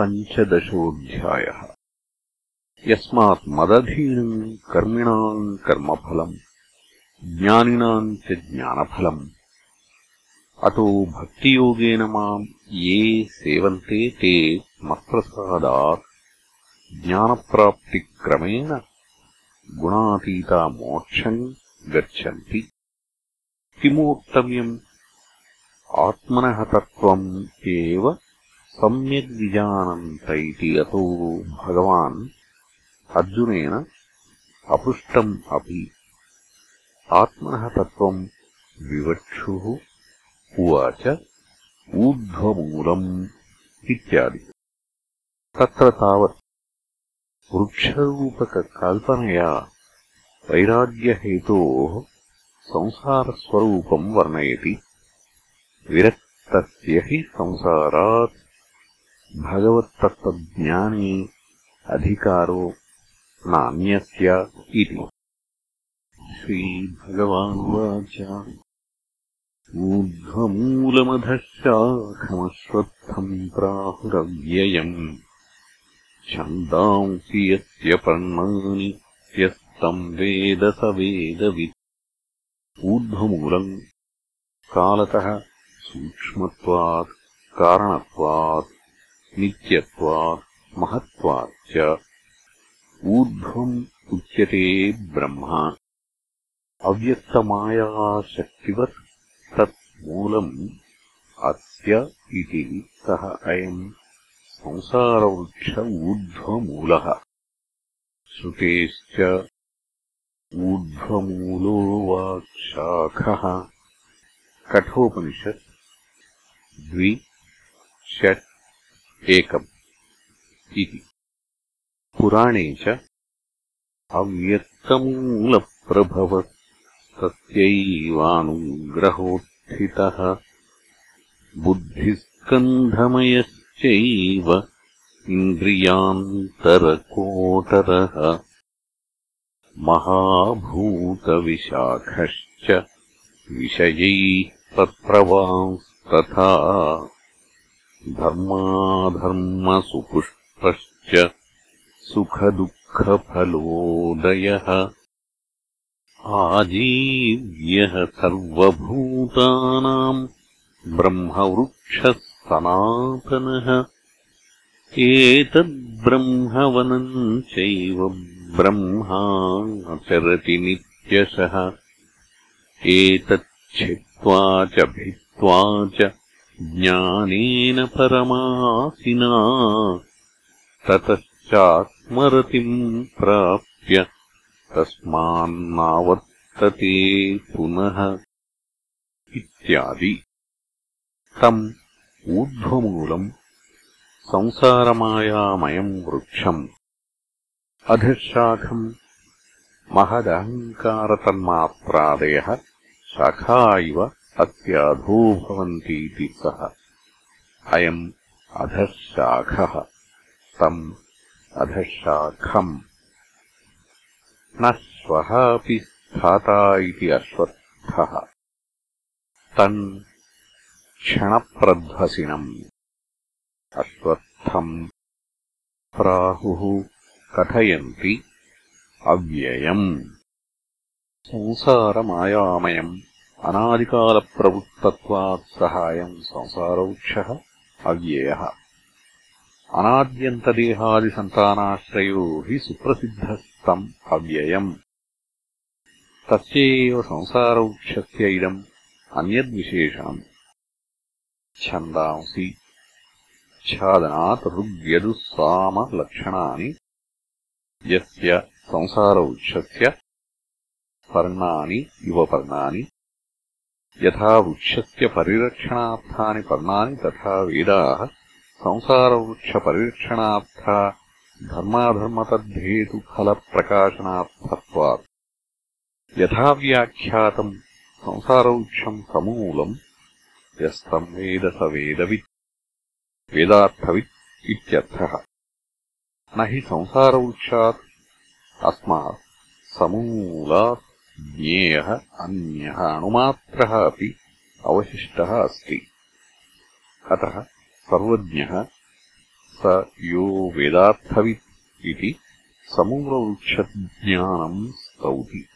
पञ्चदशोऽध्यायः। यस्मात् मदधीनम् कर्मिणाम् कर्मफलम् ज्ञानिनाम् च ज्ञानफलम्। अतो भक्तियोगेन माम् ये सेवन्ते ते मत्प्रसादात्। ज्ञानप्राप्तिक्रमेण गुणातीता मोक्षम् गच्छन्ति। किमोक्तव्यम्? आत्मनः तत्त्वम् एव सम्यग्विजानन्त इति अतो भगवान् अर्जुनेन अपृष्टम् अपि आत्मनः तत्त्वम् विवक्षुः उवाच ऊर्ध्वमूलम् इत्यादि। तत्र तावत् वृक्षरूपककल्पनया वैराग्यहेतोः संसारस्वरूपम् वर्णयति। विरक्तस्य हि संसारात् भगवत्तत्त्वज्ञाने अधिकारो नान्यस्य इति। श्रीभगवानुवाच। ऊर्ध्वमूलमधशाखमश्वत्थम् प्राहुरव्ययम्। छन्दांसि यस्य पर्णानि यस्तम् वेद स वेदवित्। ऊर्ध्वमूलम् कालतः सूक्ष्मत्वात् कारणत्वात् नित्यत्वात् महत्त्वाच्च। ऊर्ध्वम् उच्यते ब्रह्म। अव्यक्तमायाशक्तिवत् तत् मूलम् अस्य इति सः अयम् संसारवृक्ष ऊर्ध्वमूलः श्रुतेश्च ऊर्ध्वमूलो वाक्शाखः। कठोपनिषत् द्वि षट् एकम् इति। पुराणे च अव्यक्तमूलप्रभवस्तस्यैवानुग्रहोत्थितः। बुद्धिस्कन्धमयश्चैव इन्द्रियान्तरकोटरः। महाभूतविशाखश्च विषयैः तत्प्रवांस्तथा धर्माधर्मसुपुष्पश्च सुखदुःखफलोदयः आजीव्यः सर्वभूतानाम् ब्रह्मवृक्षः सनातनः एतद्ब्रह्मवनम् चैव ब्रह्माचरति नित्यशः एतच्छित्त्वा च भित्त्वा च ज्ञानेन परमासिना ततश्चात्मरतिम् प्राप्य तस्मान्नावर्तते पुनः इत्यादि। तम् ऊर्ध्वमूलम् संसारमायामयम् वृक्षम्। अधःशाखम् महदहङ्कारतन्मात्रादयः शाखा इव अत्याधो भवन्तीति सः। अयम् अधःशाखः। तम् अधःशाखम्। न श्वः अपि स्थाता इति अश्वत्थः तम् क्षणप्रध्वसिनम्। अश्वत्थम् प्राहुः कथयन्ति अव्ययम्। संसारमायामयम् अनादिकालप्रवृत्तत्वात् सह अयम् संसारवृक्षः अव्ययः। अनाद्यन्तदेहादिसन्तानाश्रयो हि सुप्रसिद्धस्तम् अव्ययम्। तस्य एव संसारवृक्षस्य इदम् अन्यद्विशेषणम् छन्दांसि। छादनात् ऋग्यजुःसामलक्षणानि यस्य संसारवृक्षस्य पर्णानि इव पर्णानि यथा वृक्षस्य परिरक्षणार्थानि पर्णानि तथा वेदाः संसारवृक्षपरिरक्षणार्था धर्माधर्मतद्धेतुफलप्रकाशनार्थत्वात् यथा व्याख्यातम् संसारवृक्षम् समूलम् यस्तम् वेद स वेदवित् वेदार्थवित् इत्यर्थः. न हि संसारवृक्षात् अस्मात् समूलात् ज्ञेयः अन्यः अणुमात्रः अपि अवशिष्टः अस्ति। अतः सर्वज्ञः स यो वेदार्थवित् इति समूलवृक्षज्ञानम् स्तौति